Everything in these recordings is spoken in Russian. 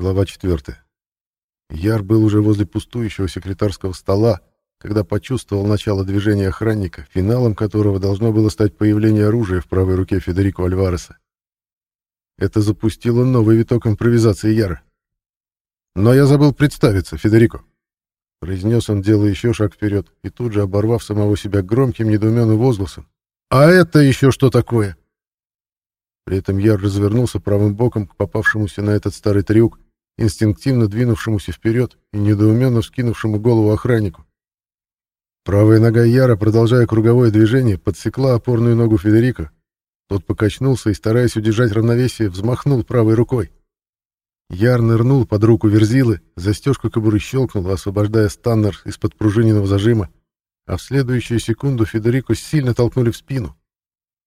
Глава 4. Яр был уже возле пустующего секретарского стола, когда почувствовал начало движения охранника, финалом которого должно было стать появление оружия в правой руке Федерико Альвареса. Это запустило новый виток импровизации Яра. «Но я забыл представиться, Федерико», — произнес он, делая еще шаг вперед, и тут же оборвав самого себя громким недоуменным возгласом. «А это еще что такое?» При этом Яр развернулся правым боком к попавшемуся на этот старый трюк, инстинктивно двинувшемуся вперед и недоуменно вскинувшему голову охраннику. Правая нога Яра, продолжая круговое движение, подсекла опорную ногу Федерико. Тот покачнулся и, стараясь удержать равновесие, взмахнул правой рукой. Яр нырнул под руку Верзилы, застежка кобуры щелкнула, освобождая станнер из-под пружиненного зажима, а в следующую секунду Федерико сильно толкнули в спину.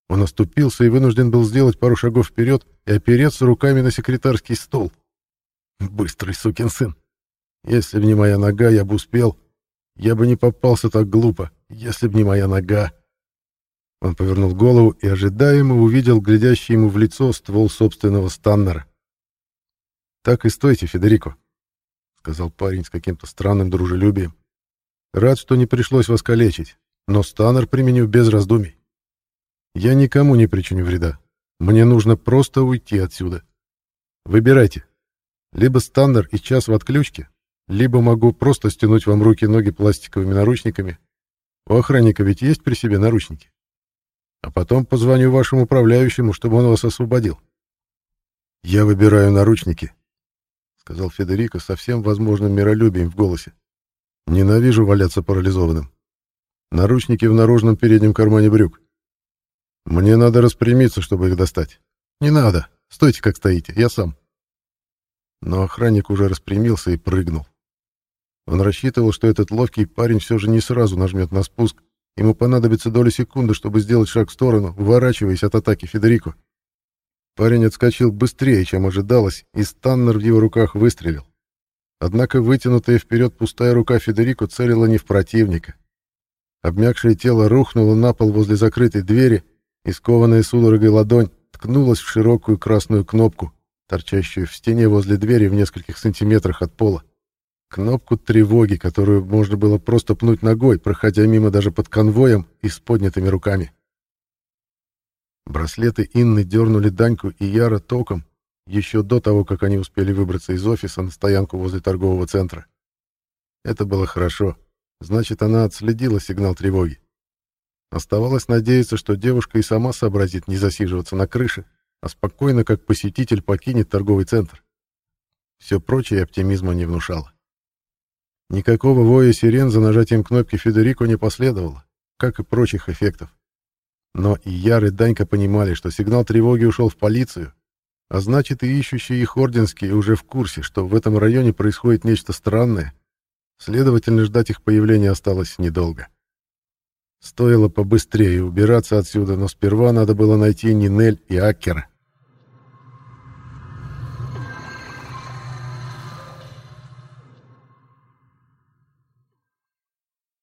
Он оступился и вынужден был сделать пару шагов вперед и опереться руками на секретарский стол. Быстрый сукин сын. Если б не моя нога, я бы успел. Я бы не попался так глупо, если б не моя нога. Он повернул голову и ожидаемо увидел глядящий ему в лицо ствол собственного станнера. «Так и стойте, Федерико», — сказал парень с каким-то странным дружелюбием. «Рад, что не пришлось вас калечить, но станнер применю без раздумий. Я никому не причиню вреда. Мне нужно просто уйти отсюда. Выбирайте. Либо станнер и час в отключке, либо могу просто стянуть вам руки-ноги пластиковыми наручниками. У охранника ведь есть при себе наручники. А потом позвоню вашему управляющему, чтобы он вас освободил. Я выбираю наручники, сказал Федерико со всем возможным миролюбием в голосе. Ненавижу валяться парализованным. Наручники в наружном переднем кармане брюк. Мне надо распрямиться, чтобы их достать. Не надо. Стойте, как стоите. Я сам. Но охранник уже распрямился и прыгнул. Он рассчитывал, что этот ловкий парень все же не сразу нажмет на спуск. Ему понадобится доля секунды, чтобы сделать шаг в сторону, уворачиваясь от атаки Федерико. Парень отскочил быстрее, чем ожидалось, и Станнер в его руках выстрелил. Однако вытянутая вперед пустая рука Федерико целила не в противника. Обмякшее тело рухнуло на пол возле закрытой двери, и скованная судорогой ладонь ткнулась в широкую красную кнопку, торчащую в стене возле двери в нескольких сантиметрах от пола. Кнопку тревоги, которую можно было просто пнуть ногой, проходя мимо даже под конвоем и с поднятыми руками. Браслеты Инны дернули Даньку и Яра током еще до того, как они успели выбраться из офиса на стоянку возле торгового центра. Это было хорошо. Значит, она отследила сигнал тревоги. Оставалось надеяться, что девушка и сама сообразит не засиживаться на крыше, а спокойно, как посетитель, покинет торговый центр. Все прочее оптимизма не внушало. Никакого воя сирен за нажатием кнопки Федерико не последовало, как и прочих эффектов. Но и Яр, и Данька понимали, что сигнал тревоги ушел в полицию, а значит и ищущие их орденские уже в курсе, что в этом районе происходит нечто странное, следовательно, ждать их появления осталось недолго. Стоило побыстрее убираться отсюда, но сперва надо было найти Нинель и Аккера.